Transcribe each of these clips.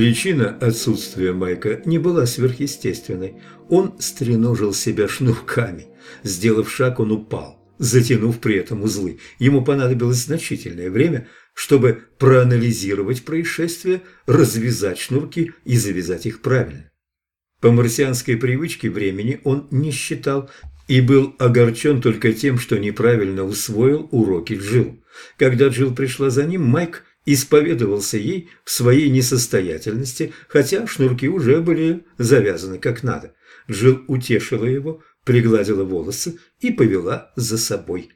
Причина отсутствия Майка не была сверхъестественной. Он стреножил себя шнурками. Сделав шаг, он упал, затянув при этом узлы. Ему понадобилось значительное время, чтобы проанализировать происшествие, развязать шнурки и завязать их правильно. По марсианской привычке времени он не считал и был огорчен только тем, что неправильно усвоил уроки Джилл. Когда Джилл пришла за ним, Майк исповедовался ей в своей несостоятельности, хотя шнурки уже были завязаны как надо. Джилл утешила его, пригладила волосы и повела за собой.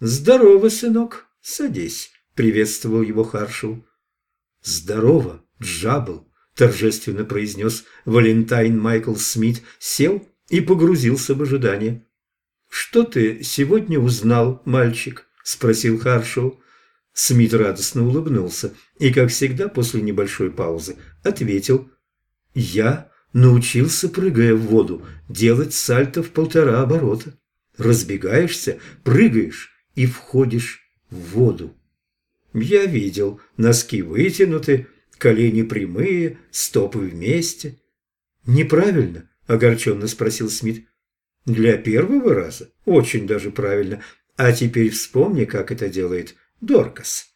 «Здорово, сынок, садись», — приветствовал его Харшоу. «Здорово, Джабл», — торжественно произнес Валентайн Майкл Смит, сел и погрузился в ожидание. «Что ты сегодня узнал, мальчик?» – спросил Харшоу. Смит радостно улыбнулся и, как всегда, после небольшой паузы ответил. «Я научился, прыгая в воду, делать сальто в полтора оборота. Разбегаешься, прыгаешь и входишь в воду. Я видел, носки вытянуты, колени прямые, стопы вместе. Неправильно, огорченно спросил Смит. Для первого раза очень даже правильно. А теперь вспомни, как это делает Доркас.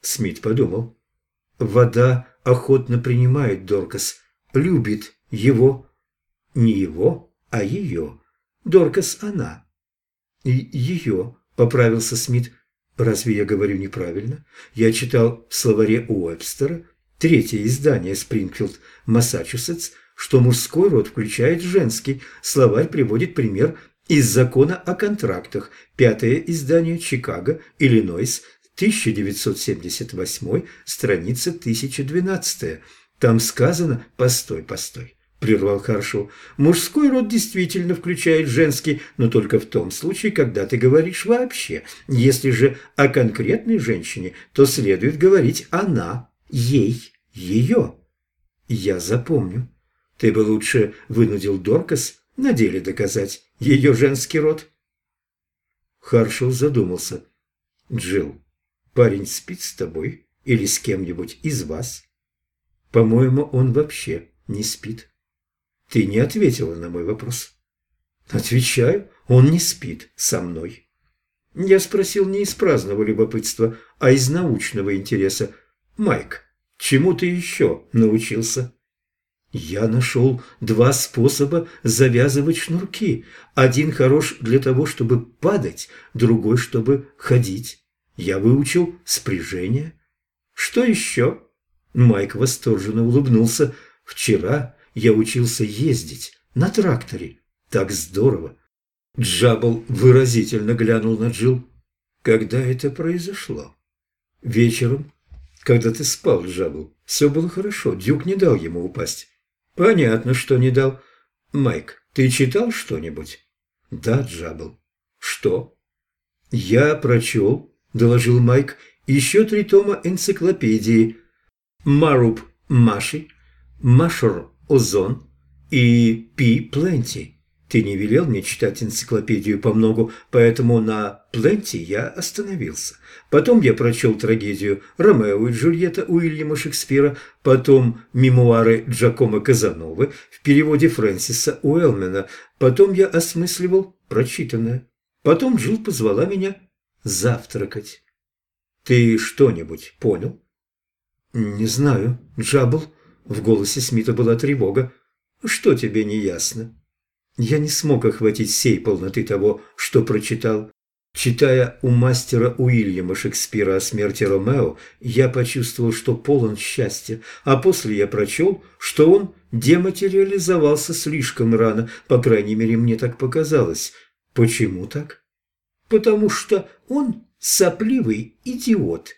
Смит подумал. Вода охотно принимает Доркас, любит его. Не его, а ее. Доркас она. И ее, поправился Смит. Разве я говорю неправильно? Я читал в словаре Уэбстера, третье издание Спрингфилд, Массачусетс, что мужской род включает женский. Словарь приводит пример из закона о контрактах. Пятое издание Чикаго, Иллинойс, 1978, страница 1012. Там сказано «Постой, постой», – прервал Харшоу. «Мужской род действительно включает женский, но только в том случае, когда ты говоришь вообще. Если же о конкретной женщине, то следует говорить «она», «ей», «ее». Я запомню. Ты бы лучше вынудил Доркас на деле доказать ее женский род. Харшоу задумался. Джилл, Парень спит с тобой или с кем-нибудь из вас? По-моему, он вообще не спит. Ты не ответила на мой вопрос. Отвечаю, он не спит со мной. Я спросил не из праздного любопытства, а из научного интереса. Майк, чему ты еще научился? Я нашел два способа завязывать шнурки. Один хорош для того, чтобы падать, другой, чтобы ходить. Я выучил спряжение. Что еще? Майк восторженно улыбнулся. Вчера я учился ездить на тракторе. Так здорово. Джабл выразительно глянул на Джил. Когда это произошло? Вечером. Когда ты спал, Джабл. Все было хорошо. Дюк не дал ему упасть. Понятно, что не дал. Майк, ты читал что-нибудь? Да, Джабл. Что? Я прочел доложил Майк, еще три тома энциклопедии. Маруб Маши, Машор Озон и Пи Пленти. Ты не велел мне читать энциклопедию по многу, поэтому на Пленти я остановился. Потом я прочел трагедию «Ромео и Джульетта» Уильяма Шекспира, потом мемуары Джакомо Казановы в переводе Фрэнсиса Уэлмена, потом я осмысливал прочитанное. Потом Джилл позвала меня завтракать. Ты что-нибудь понял? Не знаю, Джабл. В голосе Смита была тревога. Что тебе не ясно? Я не смог охватить всей полноты того, что прочитал. Читая у мастера Уильяма Шекспира о смерти Ромео, я почувствовал, что полон счастья, а после я прочел, что он дематериализовался слишком рано, по крайней мере, мне так показалось. Почему так? Потому что он сопливый идиот.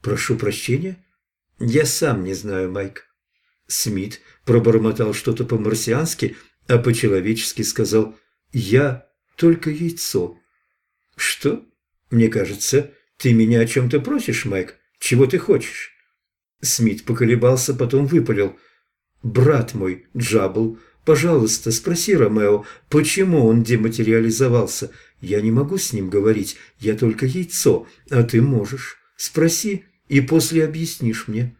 Прошу прощения. Я сам не знаю, Майк. Смит пробормотал что-то по-марсиански, а по-человечески сказал «Я только яйцо». «Что? Мне кажется, ты меня о чем-то просишь, Майк? Чего ты хочешь?» Смит поколебался, потом выпалил. «Брат мой, Джабл, пожалуйста, спроси Ромео, почему он дематериализовался. Я не могу с ним говорить, я только яйцо, а ты можешь. Спроси, и после объяснишь мне».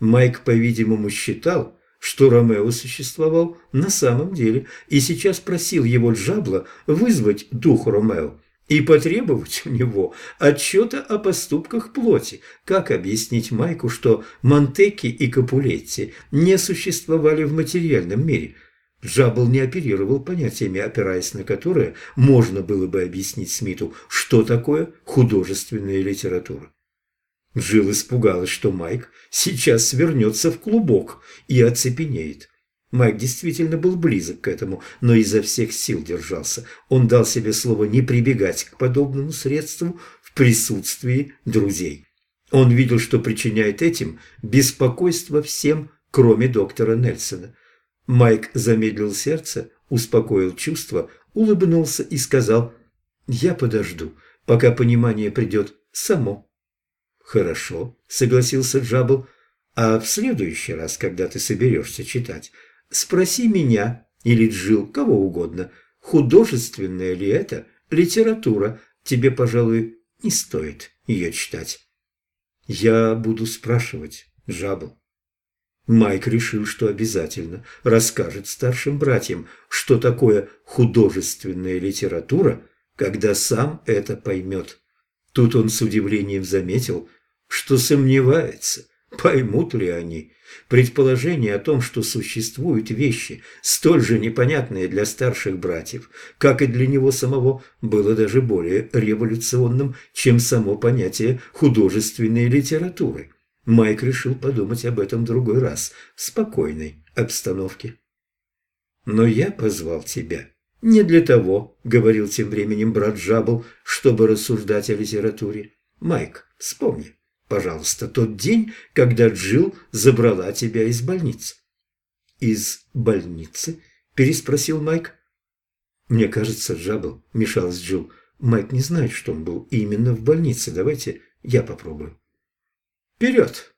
Майк, по-видимому, считал, что Ромео существовал на самом деле, и сейчас просил его Джабла вызвать дух Ромео и потребовать у него отчета о поступках плоти. Как объяснить Майку, что Монтеки и Капулетти не существовали в материальном мире? Джабл не оперировал понятиями, опираясь на которые можно было бы объяснить Смиту, что такое художественная литература. Джилл испугалась, что Майк сейчас свернется в клубок и оцепенеет. Майк действительно был близок к этому, но изо всех сил держался. Он дал себе слово не прибегать к подобному средству в присутствии друзей. Он видел, что причиняет этим беспокойство всем, кроме доктора Нельсона. Майк замедлил сердце, успокоил чувства, улыбнулся и сказал «Я подожду, пока понимание придет само». «Хорошо», — согласился Джабл. «А в следующий раз, когда ты соберешься читать, спроси меня или Джил, кого угодно, художественная ли это литература. Тебе, пожалуй, не стоит ее читать». «Я буду спрашивать, Джабл». Майк решил, что обязательно расскажет старшим братьям, что такое художественная литература, когда сам это поймет. Тут он с удивлением заметил, что сомневается, поймут ли они. Предположение о том, что существуют вещи, столь же непонятные для старших братьев, как и для него самого, было даже более революционным, чем само понятие художественной литературы. Майк решил подумать об этом другой раз, в спокойной обстановке. «Но я позвал тебя не для того», — говорил тем временем брат Джабл, «чтобы рассуждать о литературе. Майк, вспомни, пожалуйста, тот день, когда Джилл забрала тебя из больницы». «Из больницы?» – переспросил Майк. «Мне кажется, Джабл», – мешалась Джилл. «Майк не знает, что он был именно в больнице. Давайте я попробую». Вперед!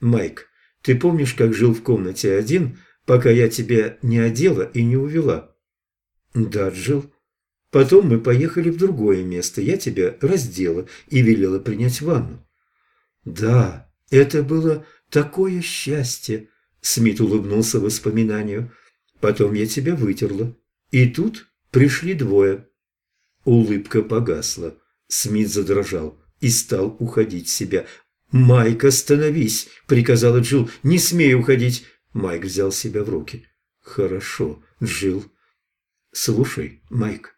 Майк, ты помнишь, как жил в комнате один, пока я тебя не одела и не увела? Да, жил. Потом мы поехали в другое место. Я тебя раздела и велела принять ванну. Да, это было такое счастье. Смит улыбнулся воспоминанию. Потом я тебя вытерла. И тут пришли двое. Улыбка погасла. Смит задрожал и стал уходить в себя. «Майк, остановись!» – приказала Джилл. «Не смей уходить!» Майк взял себя в руки. «Хорошо, Джилл. Слушай, Майк,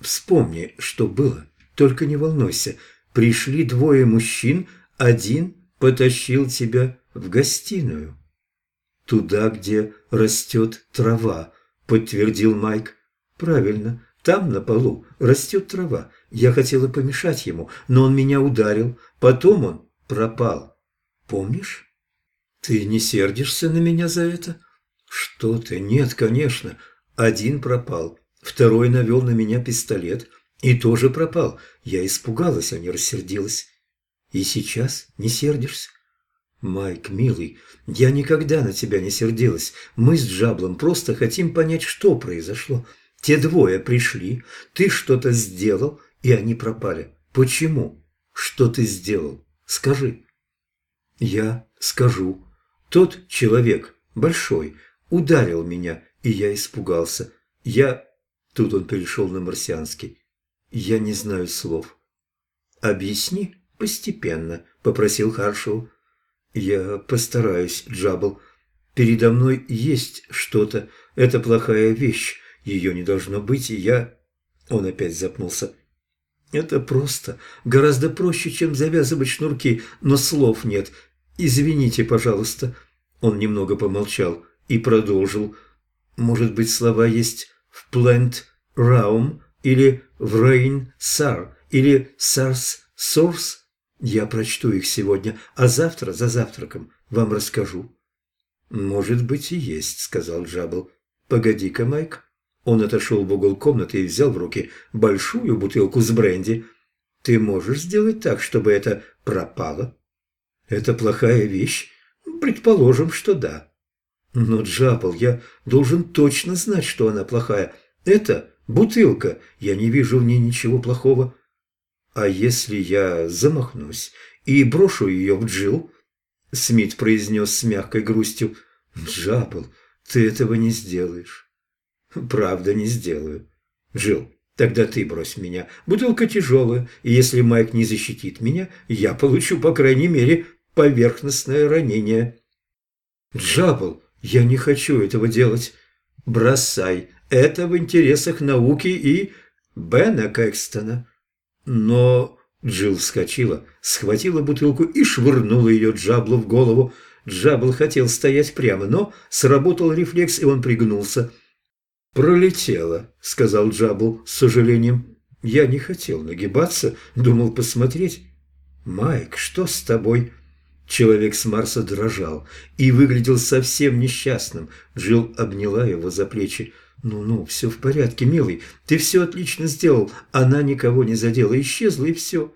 вспомни, что было. Только не волнуйся. Пришли двое мужчин, один потащил тебя в гостиную». «Туда, где растет трава», – подтвердил Майк. «Правильно, там, на полу, растет трава. Я хотела помешать ему, но он меня ударил. Потом он пропал. Помнишь? Ты не сердишься на меня за это? Что ты? Нет, конечно. Один пропал. Второй навел на меня пистолет и тоже пропал. Я испугалась, а не рассердилась. И сейчас не сердишься? Майк, милый, я никогда на тебя не сердилась. Мы с Джаблом просто хотим понять, что произошло. Те двое пришли, ты что-то сделал, и они пропали. Почему? Что ты сделал? Скажи. Я скажу. Тот человек, большой, ударил меня, и я испугался. Я... Тут он перешел на марсианский. Я не знаю слов. «Объясни постепенно», — попросил Харшоу. «Я постараюсь, Джабл. Передо мной есть что-то. Это плохая вещь. Ее не должно быть, и я...» Он опять запнулся. «Это просто. Гораздо проще, чем завязывать шнурки, но слов нет. Извините, пожалуйста». Он немного помолчал и продолжил. «Может быть, слова есть в Plant Raum или в Rain Sar или Sars Source? Я прочту их сегодня, а завтра за завтраком вам расскажу». «Может быть и есть», — сказал Джабл. «Погоди-ка, Майк». Он отошел в угол комнаты и взял в руки большую бутылку с бренди. «Ты можешь сделать так, чтобы это пропало?» «Это плохая вещь?» «Предположим, что да». «Но, Джапл, я должен точно знать, что она плохая. Это бутылка, я не вижу в ней ничего плохого». «А если я замахнусь и брошу ее в Джил?» Смит произнес с мягкой грустью. Джабл, ты этого не сделаешь. Правда, не сделаю. Жил, тогда ты брось меня. Бутылка тяжелая, и если Майк не защитит меня, я получу, по крайней мере, поверхностное ранение. Джабл, я не хочу этого делать. Бросай. Это в интересах науки и Бена Кэкстона. Но... Джилл вскочила, схватила бутылку и швырнула ее Джаблу в голову. Джабл хотел стоять прямо, но сработал рефлекс, и он пригнулся. «Пролетело», — сказал Джабл с сожалением. «Я не хотел нагибаться, думал посмотреть». «Майк, что с тобой?» Человек с Марса дрожал и выглядел совсем несчастным. Джилл обняла его за плечи. «Ну-ну, все в порядке, милый, ты все отлично сделал. Она никого не задела, исчезла и все».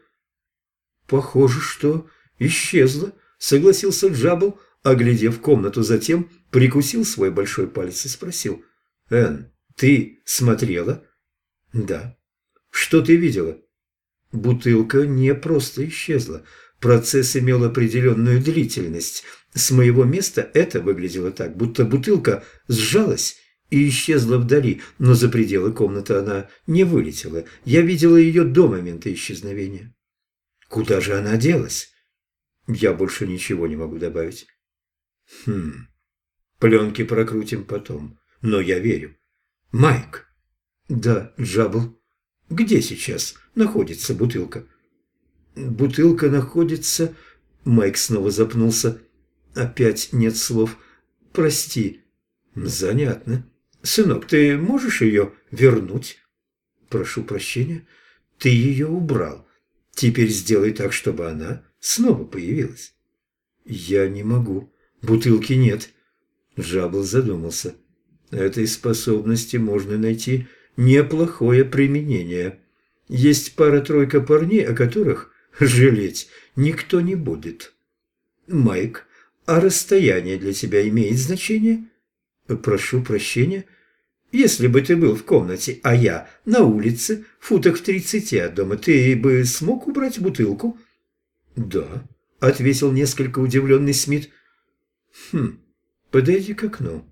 «Похоже, что исчезла», — согласился Джабл, оглядев комнату, затем прикусил свой большой палец и спросил. «Энн, ты смотрела?» «Да». «Что ты видела?» Бутылка не просто исчезла. Процесс имел определенную длительность. С моего места это выглядело так, будто бутылка сжалась и исчезла вдали, но за пределы комнаты она не вылетела. Я видела ее до момента исчезновения. Куда же она делась? Я больше ничего не могу добавить. Хм, пленки прокрутим потом, но я верю. Майк. Да, Джабл. Где сейчас находится бутылка? Бутылка находится... Майк снова запнулся. Опять нет слов. Прости. Занятно. Сынок, ты можешь ее вернуть? Прошу прощения. Ты ее убрал. Теперь сделай так, чтобы она снова появилась. Я не могу. Бутылки нет. Жабл задумался. Этой способности можно найти неплохое применение. Есть пара-тройка парней, о которых жалеть никто не будет. Майк, а расстояние для тебя имеет значение? Прошу прощения. Если бы ты был в комнате, а я на улице, футах в тридцати от дома, ты бы смог убрать бутылку? Да, ответил несколько удивленный Смит. Хм, подойди к окну.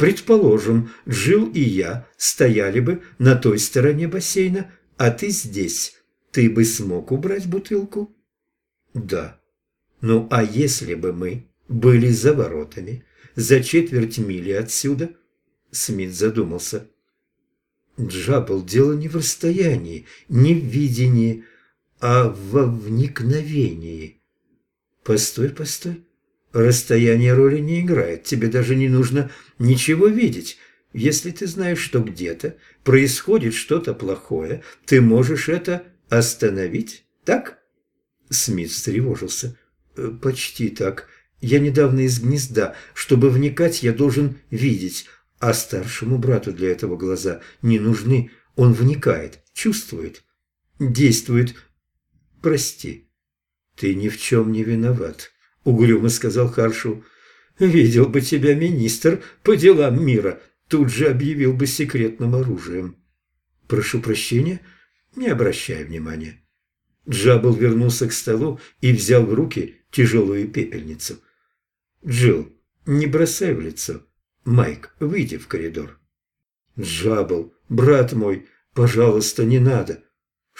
Предположим, Джилл и я стояли бы на той стороне бассейна, а ты здесь. Ты бы смог убрать бутылку? Да. Ну, а если бы мы были за воротами, за четверть мили отсюда? Смит задумался. Джабл, дело не в расстоянии, не в видении, а во вникновении. Постой, постой. Расстояние роли не играет, тебе даже не нужно ничего видеть. Если ты знаешь, что где-то происходит что-то плохое, ты можешь это Остановить? Так? Смит встревожился. «Э, почти так. Я недавно из гнезда. Чтобы вникать, я должен видеть. А старшему брату для этого глаза не нужны. Он вникает, чувствует, действует. Прости. Ты ни в чем не виноват, угрюмо сказал Харшу. Видел бы тебя министр по делам мира, тут же объявил бы секретным оружием. Прошу прощения, — не обращай внимания. Джабл вернулся к столу и взял в руки тяжелую пепельницу. Джилл, не бросай в лицо. Майк, выйди в коридор. Джабл, брат мой, пожалуйста, не надо.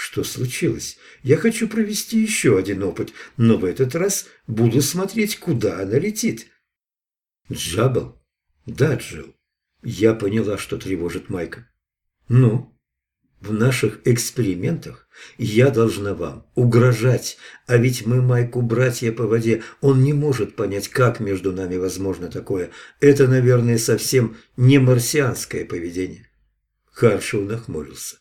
Что случилось? Я хочу провести еще один опыт, но в этот раз буду смотреть, куда она летит. Джабл? Да, Джилл. Я поняла, что тревожит Майка. Ну, в наших экспериментах я должна вам угрожать, а ведь мы Майку братья по воде, он не может понять, как между нами возможно такое. Это, наверное, совсем не марсианское поведение. Харшоу нахмурился.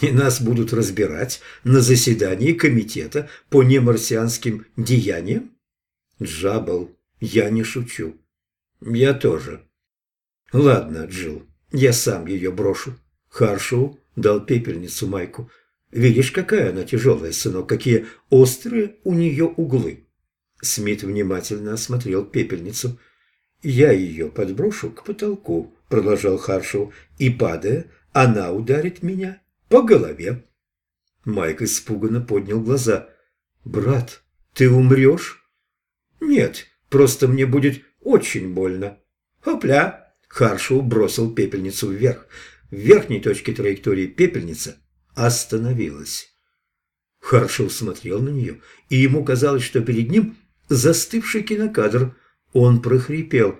И нас будут разбирать на заседании комитета по немарсианским деяниям? Джабал, я не шучу. Я тоже. Ладно, Джилл, я сам ее брошу. Харшоу дал пепельницу Майку. «Видишь, какая она тяжелая, сынок, какие острые у нее углы!» Смит внимательно осмотрел пепельницу. «Я ее подброшу к потолку», — продолжал Харшоу, «и, падая, она ударит меня по голове». Майк испуганно поднял глаза. «Брат, ты умрешь?» Нет, просто мне будет очень больно. Хопля! Харшоу бросил пепельницу вверх. В верхней точке траектории пепельница остановилась. Харшоу смотрел на нее, и ему казалось, что перед ним застывший кинокадр. Он прохрипел.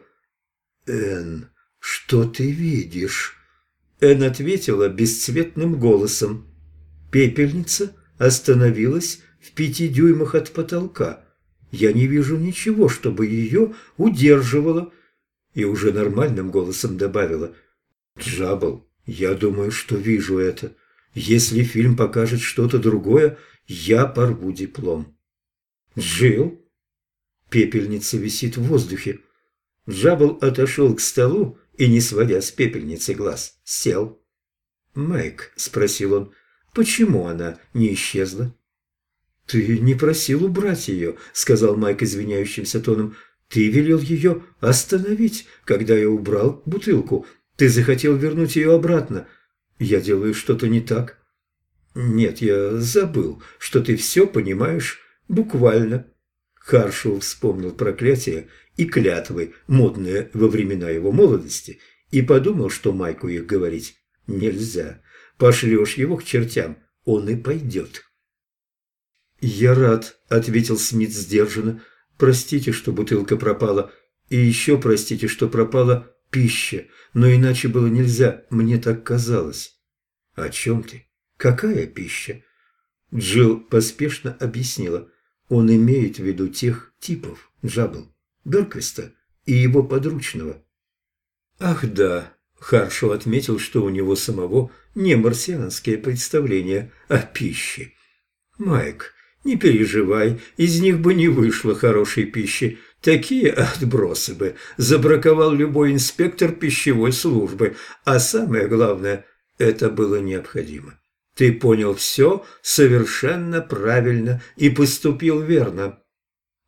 «Энн, что ты видишь?» Энн ответила бесцветным голосом. Пепельница остановилась в пяти дюймах от потолка. Я не вижу ничего, чтобы ее удерживало. И уже нормальным голосом добавила. Джабл, я думаю, что вижу это. Если фильм покажет что-то другое, я порву диплом. Джил? Пепельница висит в воздухе. Джабл отошел к столу и, не сводя с пепельницы глаз, сел. «Майк», — спросил он, — «почему она не исчезла?» «Ты не просил убрать ее», — сказал Майк извиняющимся тоном. «Ты велел ее остановить, когда я убрал бутылку. Ты захотел вернуть ее обратно. Я делаю что-то не так». «Нет, я забыл, что ты все понимаешь буквально». Харшоу вспомнил проклятие и клятвы, модные во времена его молодости, и подумал, что Майку их говорить нельзя. Пошлешь его к чертям, он и пойдет. «Я рад», — ответил Смит сдержанно. «Простите, что бутылка пропала. И еще простите, что пропала пища. Но иначе было нельзя, мне так казалось». «О чем ты? Какая пища?» Джилл поспешно объяснила. Он имеет в виду тех типов, Джабл, Берквиста и его подручного. «Ах да», — Харшо отметил, что у него самого не марсианские представления о пище. «Майк, не переживай, из них бы не вышло хорошей пищи. Такие отбросы бы забраковал любой инспектор пищевой службы. А самое главное, это было необходимо. Ты понял все совершенно правильно и поступил верно.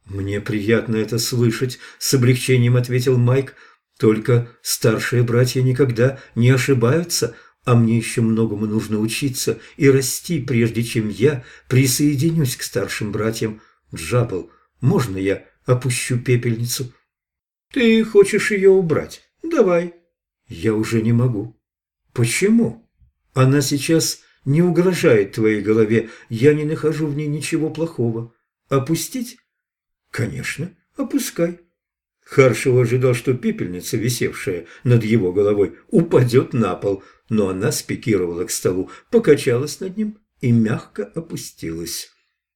«Мне приятно это слышать», — с облегчением ответил Майк. «Только старшие братья никогда не ошибаются, а мне еще многому нужно учиться и расти, прежде чем я присоединюсь к старшим братьям. Джабл, можно я опущу пепельницу? Ты хочешь ее убрать? Давай. Я уже не могу. Почему? Она сейчас не угрожает твоей голове. Я не нахожу в ней ничего плохого. Опустить? Конечно, опускай. Харшев ожидал, что пепельница, висевшая над его головой, упадет на пол, но она спикировала к столу, покачалась над ним и мягко опустилась.